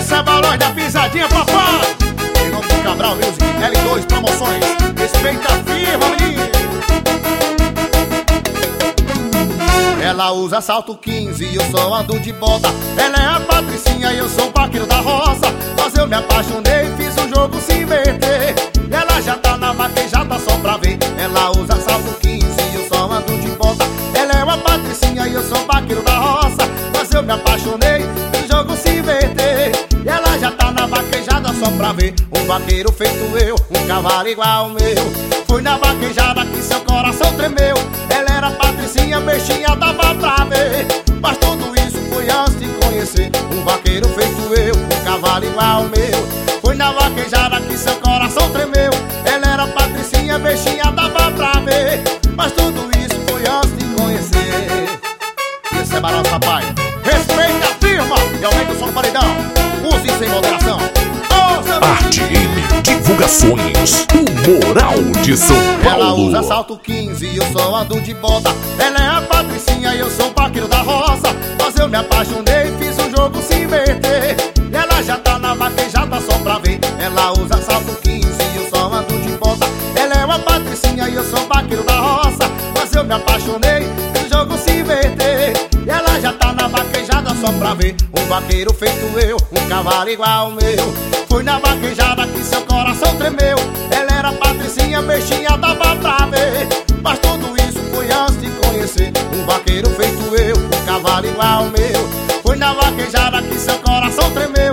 Receba a da pisadinha, nome do Cabral Music, L2 Promoções. Respeita a firma, menino. Ela usa salto 15 e eu só ando de bota. Ela é a patricinha e eu sou o vaqueiro da roça. Mas eu me apaixonei e fiz o jogo se meter. Ela já tá na vaquejada só pra ver. Ela usa salto 15 e eu só ando de bota. Ela é uma patricinha e eu sou o vaqueiro da roça. Mas eu me apaixonei só pra ver Um vaqueiro feito eu, um cavalo igual ao meu. Fui na vaquejada que seu coração tremeu. Ela era patricinha, mexinha, dava pra ver. Mas tudo isso foi antes de conhecer Um vaqueiro feito eu, um cavalo igual ao meu. Fui na vaquejada que seu coração tremeu. Ela era patricinha, mexinha, dava pra ver. Mas tudo isso foi antes de conhecer. Esse é barão, papai Respeita a firma e aumenta o som do paredão. Use sem moderação Divulgações O Moral de São Paulo. Ela usa salto 15 e eu só ando de bota. Ela é a patricinha e eu sou o vaqueiro da roça. Mas eu me apaixonei e fiz o jogo se meter. Ela já tá na vaquejada só pra ver. Ela usa salto 15 e eu só ando de bota. Ela é uma patricinha e eu sou o vaqueiro da roça. Mas eu me apaixonei e fiz o jogo se meter. Ela já tá na vaquejada só pra ver. Um vaqueiro feito eu, um cavalo igual ao meu foi na vaquejada que seu coração tremeu. Ela era patricinha, peixinha pra ver. Mas tudo isso foi antes de conhecer Um vaqueiro feito eu, um cavalo igual ao meu. Foi na vaquejada que seu coração tremeu.